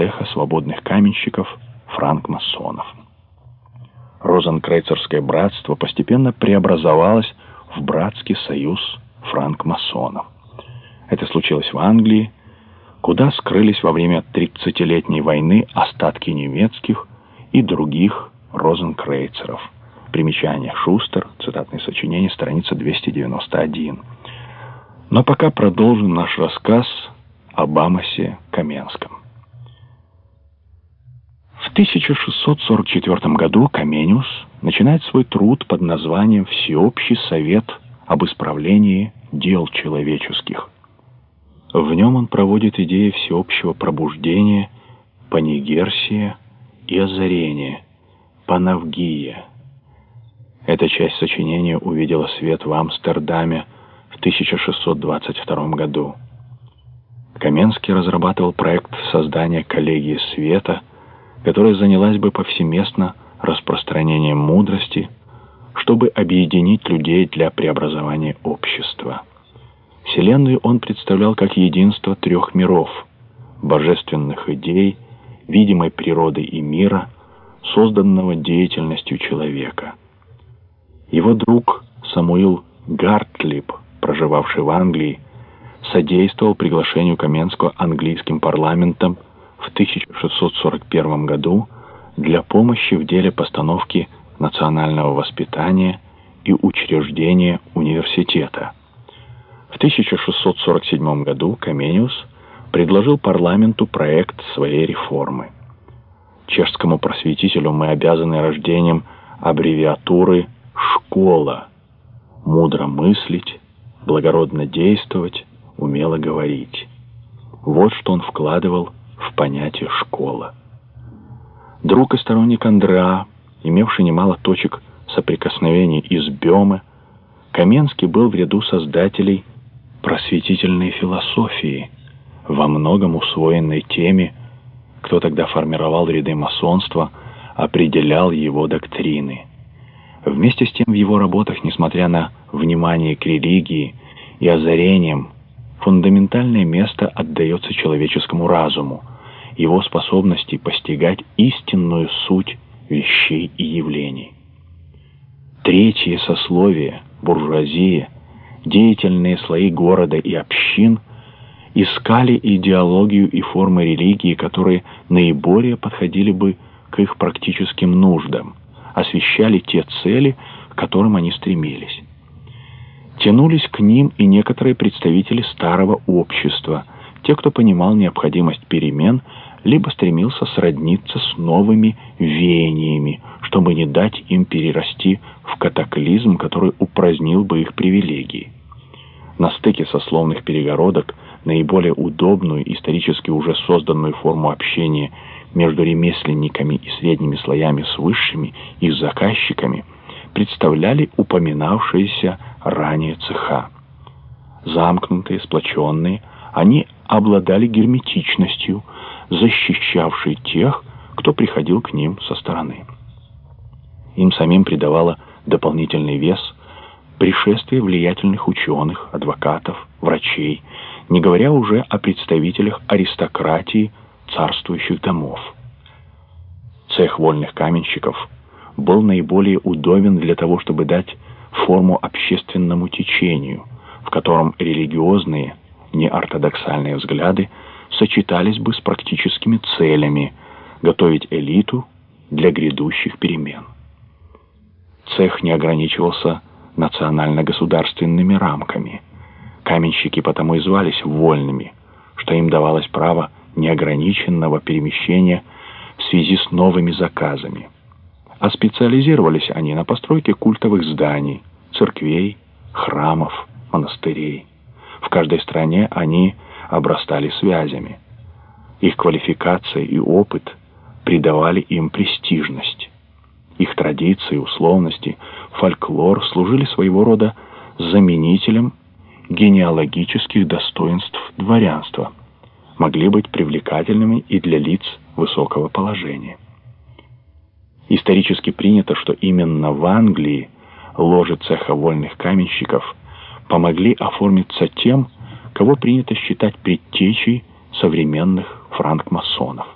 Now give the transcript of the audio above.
цеха свободных каменщиков франкмасонов. Розенкрейцерское братство постепенно преобразовалось в братский союз франкмасонов. Это случилось в Англии, куда скрылись во время 30-летней войны остатки немецких и других розенкрейцеров. Примечание Шустер, цитатное сочинение, страница 291. Но пока продолжим наш рассказ об Амосе Каменском. В 1644 году Камениус начинает свой труд под названием «Всеобщий совет об исправлении дел человеческих». В нем он проводит идеи всеобщего пробуждения, панигерсия и озарения, панавгия. Эта часть сочинения увидела свет в Амстердаме в 1622 году. Каменский разрабатывал проект создания коллегии света, которая занялась бы повсеместно распространением мудрости, чтобы объединить людей для преобразования общества. Вселенную он представлял как единство трех миров – божественных идей, видимой природы и мира, созданного деятельностью человека. Его друг Самуил Гартлип, проживавший в Англии, содействовал приглашению Каменского английским парламентом в 1641 году для помощи в деле постановки национального воспитания и учреждения университета – в 1647 году Камениус предложил парламенту проект своей реформы. Чешскому просветителю мы обязаны рождением аббревиатуры «школа» — мудро мыслить, благородно действовать, умело говорить. Вот что он вкладывал в понятие «школа». Друг и сторонник Андреа, имевший немало точек соприкосновений из Бемы, Каменский был в ряду создателей просветительной философии, во многом усвоенной теми, кто тогда формировал ряды масонства, определял его доктрины. Вместе с тем в его работах, несмотря на внимание к религии и озарениям, фундаментальное место отдается человеческому разуму, его способности постигать истинную суть вещей и явлений. Третье сословие, буржуазия – деятельные слои города и общин искали идеологию и формы религии, которые наиболее подходили бы к их практическим нуждам, освещали те цели, к которым они стремились. Тянулись к ним и некоторые представители старого общества, те, кто понимал необходимость перемен, либо стремился сродниться с новыми веяниями, чтобы не дать им перерасти в катаклизм, который упразднил бы их привилегии. На стыке сословных перегородок наиболее удобную, исторически уже созданную форму общения между ремесленниками и средними слоями с высшими их заказчиками представляли упоминавшиеся ранее цеха. Замкнутые, сплоченные, они обладали герметичностью, защищавшей тех, кто приходил к ним со стороны. Им самим придавало дополнительный вес пришествие влиятельных ученых, адвокатов, врачей, не говоря уже о представителях аристократии царствующих домов. Цех вольных каменщиков был наиболее удобен для того, чтобы дать форму общественному течению, в котором религиозные, неортодоксальные взгляды сочетались бы с практическими целями готовить элиту для грядущих перемен. Цех не ограничивался национально-государственными рамками. Каменщики потому и звались вольными, что им давалось право неограниченного перемещения в связи с новыми заказами. А специализировались они на постройке культовых зданий, церквей, храмов, монастырей. В каждой стране они обрастали связями. Их квалификация и опыт придавали им престижность. Их традиции, условности, фольклор служили своего рода заменителем генеалогических достоинств дворянства, могли быть привлекательными и для лиц высокого положения. Исторически принято, что именно в Англии ложи цеха вольных каменщиков помогли оформиться тем, кого принято считать предтечей современных франкмасонов.